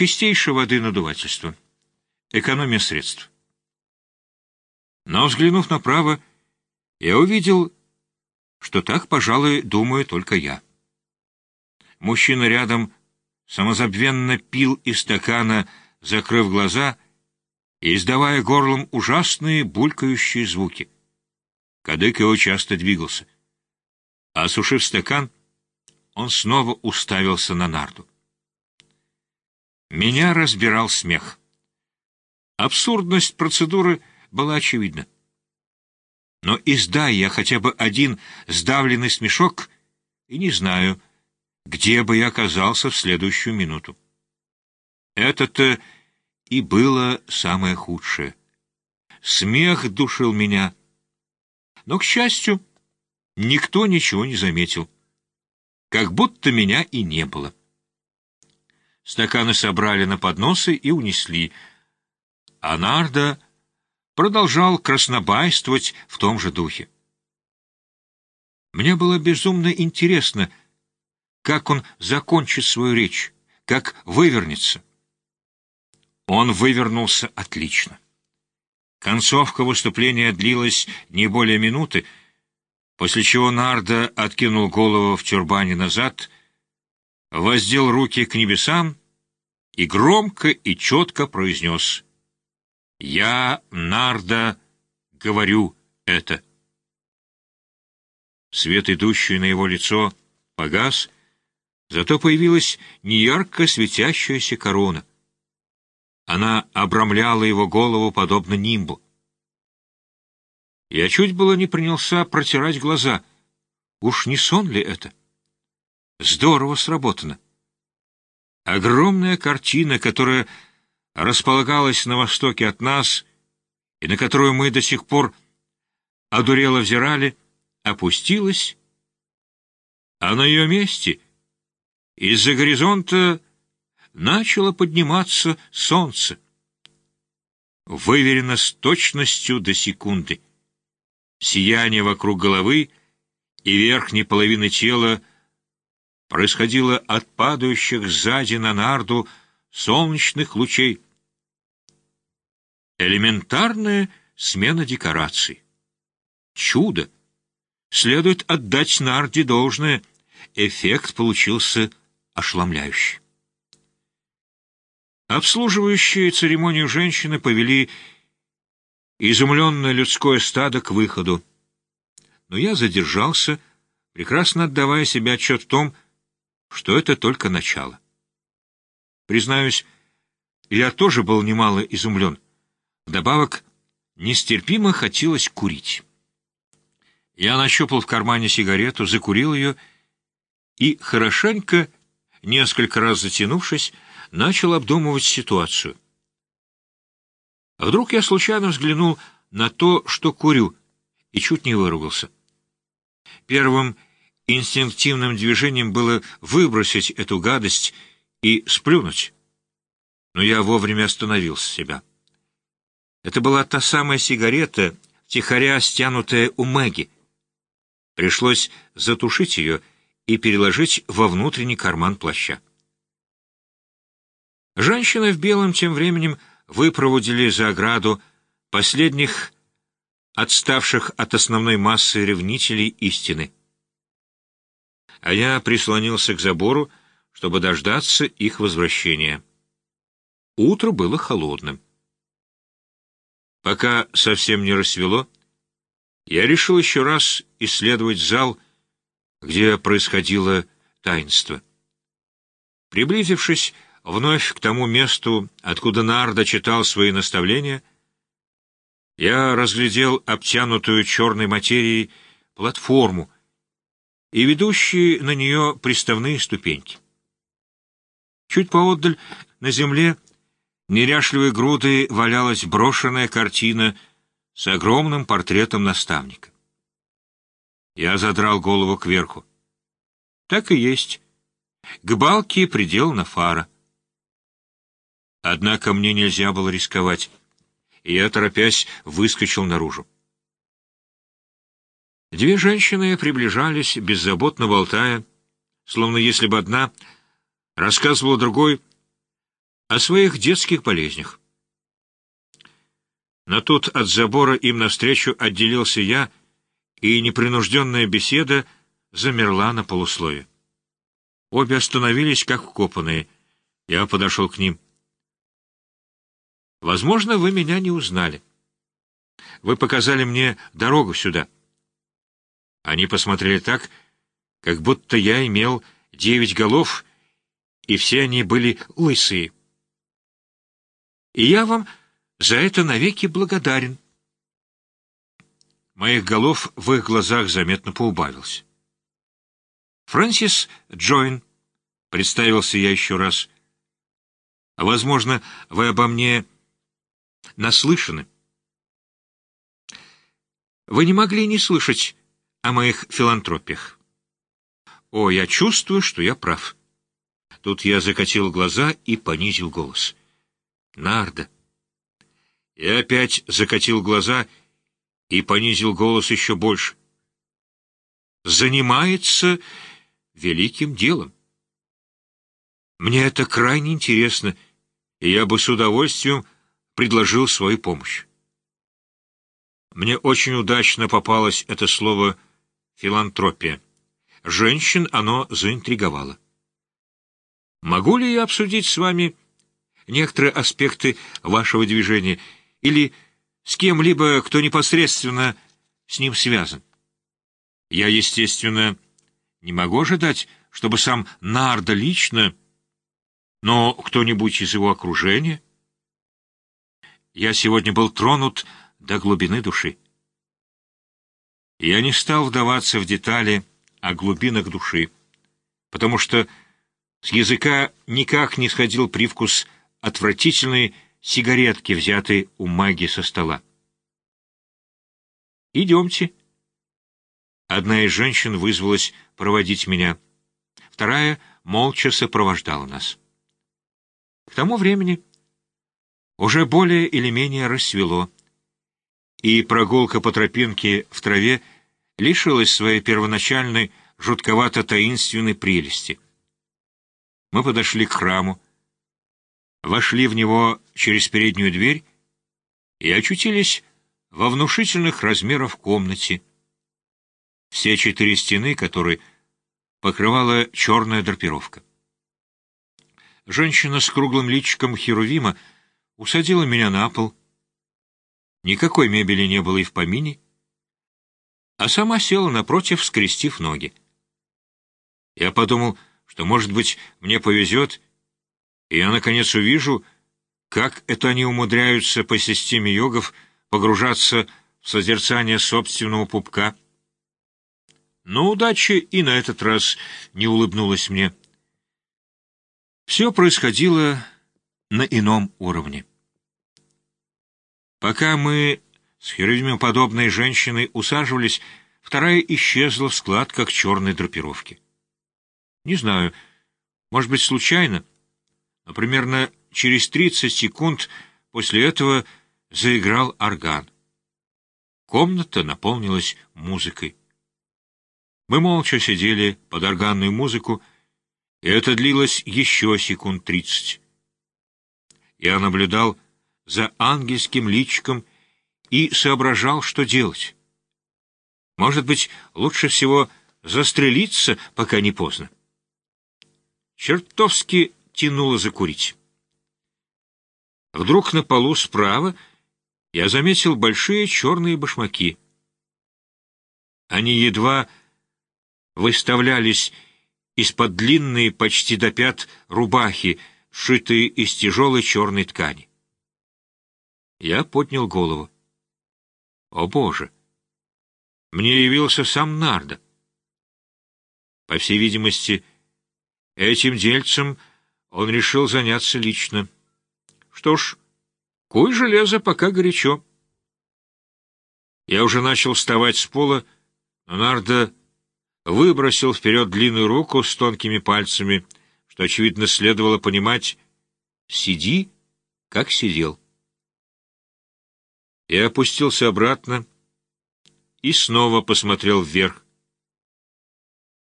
чистейшей воды надувательство. Экономия средств. Но, взглянув направо, я увидел, что так, пожалуй, думаю только я. Мужчина рядом самозабвенно пил из стакана, закрыв глаза и издавая горлом ужасные булькающие звуки. Кадык его часто двигался. Осушив стакан, он снова уставился на нарду. Меня разбирал смех. Абсурдность процедуры была очевидна. Но издай я хотя бы один сдавленный смешок, и не знаю, где бы я оказался в следующую минуту. Это-то и было самое худшее. Смех душил меня. Но, к счастью, никто ничего не заметил. Как будто меня и не было. Стаканы собрали на подносы и унесли. А Нарда продолжал краснобайствовать в том же духе. Мне было безумно интересно, как он закончит свою речь, как вывернется. Он вывернулся отлично. Концовка выступления длилась не более минуты, после чего Нарда откинул голову в тюрбане назад, воздел руки к небесам и громко и четко произнес «Я, Нарда, говорю это». Свет, идущий на его лицо, погас, зато появилась неярко светящаяся корона. Она обрамляла его голову, подобно нимбу. Я чуть было не принялся протирать глаза. Уж не сон ли это? Здорово сработано. Огромная картина, которая располагалась на востоке от нас и на которую мы до сих пор одурело взирали, опустилась, а на ее месте из-за горизонта начало подниматься солнце. Выверено с точностью до секунды. Сияние вокруг головы и верхней половины тела происходило от падающих сзади на нарду солнечных лучей. Элементарная смена декораций. Чудо! Следует отдать нарде должное. Эффект получился ошеломляющий. Обслуживающие церемонию женщины повели изумленное людское стадо к выходу. Но я задержался, прекрасно отдавая себе отчет в том, что это только начало. Признаюсь, я тоже был немало изумлен. Вдобавок, нестерпимо хотелось курить. Я нащупал в кармане сигарету, закурил ее и, хорошенько, несколько раз затянувшись, начал обдумывать ситуацию. А вдруг я случайно взглянул на то, что курю, и чуть не выругался. Первым инстинктивным движением было выбросить эту гадость и сплюнуть. Но я вовремя остановил себя. Это была та самая сигарета, тихоря стянутая у Мэгги. Пришлось затушить ее и переложить во внутренний карман плаща. Женщины в белом тем временем выпроводили за ограду последних отставших от основной массы ревнителей истины. А я прислонился к забору, чтобы дождаться их возвращения. Утро было холодным. Пока совсем не рассвело, я решил еще раз исследовать зал, где происходило таинство. Приблизившись, вновь к тому месту, откуда Нарда читал свои наставления, я разглядел обтянутую черной материей платформу и ведущие на нее приставные ступеньки. Чуть поотдаль на земле неряшливой грудой валялась брошенная картина с огромным портретом наставника. Я задрал голову кверху. Так и есть. К балке приделана фара. Однако мне нельзя было рисковать, и я, торопясь, выскочил наружу. Две женщины приближались, беззаботно болтая, словно если бы одна рассказывала другой о своих детских болезнях. Но тут от забора им навстречу отделился я, и непринужденная беседа замерла на полуслове. Обе остановились, как вкопанные. Я подошел к ним. «Возможно, вы меня не узнали. Вы показали мне дорогу сюда». Они посмотрели так, как будто я имел девять голов, и все они были лысые. И я вам за это навеки благодарен. Моих голов в их глазах заметно поубавился. Фрэнсис Джойн, представился я еще раз. Возможно, вы обо мне наслышаны. Вы не могли не слышать о моих филантропиях. О, я чувствую, что я прав. Тут я закатил глаза и понизил голос. Нарда. Я опять закатил глаза и понизил голос еще больше. Занимается великим делом. Мне это крайне интересно, и я бы с удовольствием предложил свою помощь. Мне очень удачно попалось это слово «филантропия». Женщин оно заинтриговало. Могу ли я обсудить с вами некоторые аспекты вашего движения или с кем-либо, кто непосредственно с ним связан? Я, естественно, не могу ожидать, чтобы сам Нарда лично, но кто-нибудь из его окружения. Я сегодня был тронут до глубины души. Я не стал вдаваться в детали о глубинах души, потому что с языка никак не сходил привкус отвратительной сигаретки, взятой у маги со стола. «Идемте». Одна из женщин вызвалась проводить меня, вторая молча сопровождала нас. К тому времени уже более или менее рассвело, и прогулка по тропинке в траве лишилась своей первоначальной жутковато-таинственной прелести. Мы подошли к храму, вошли в него через переднюю дверь и очутились во внушительных размерах комнате, все четыре стены которой покрывала черная драпировка. Женщина с круглым личиком Херувима усадила меня на пол. Никакой мебели не было и в помине, а сама села напротив, скрестив ноги. Я подумал, что, может быть, мне повезет, и я, наконец, увижу, как это они умудряются по системе йогов погружаться в созерцание собственного пупка. Но удача и на этот раз не улыбнулась мне. Все происходило на ином уровне. Пока мы с херувимоподобной женщиной усаживались, вторая исчезла в складках черной драпировки. Не знаю, может быть, случайно, но примерно через 30 секунд после этого заиграл орган. Комната наполнилась музыкой. Мы молча сидели под органную музыку, и это длилось еще секунд тридцать. Я наблюдал за ангельским личиком и соображал, что делать. Может быть, лучше всего застрелиться, пока не поздно. Чертовски тянуло закурить. Вдруг на полу справа я заметил большие черные башмаки. Они едва выставлялись из-под длинной почти до пят рубахи, сшитые из тяжелой черной ткани. Я поднял голову. О, Боже! Мне явился сам Нарда. По всей видимости, этим дельцем он решил заняться лично. Что ж, куй железо, пока горячо. Я уже начал вставать с пола, но Нарда выбросил вперед длинную руку с тонкими пальцами, что, очевидно, следовало понимать «сиди, как сидел». Я опустился обратно и снова посмотрел вверх.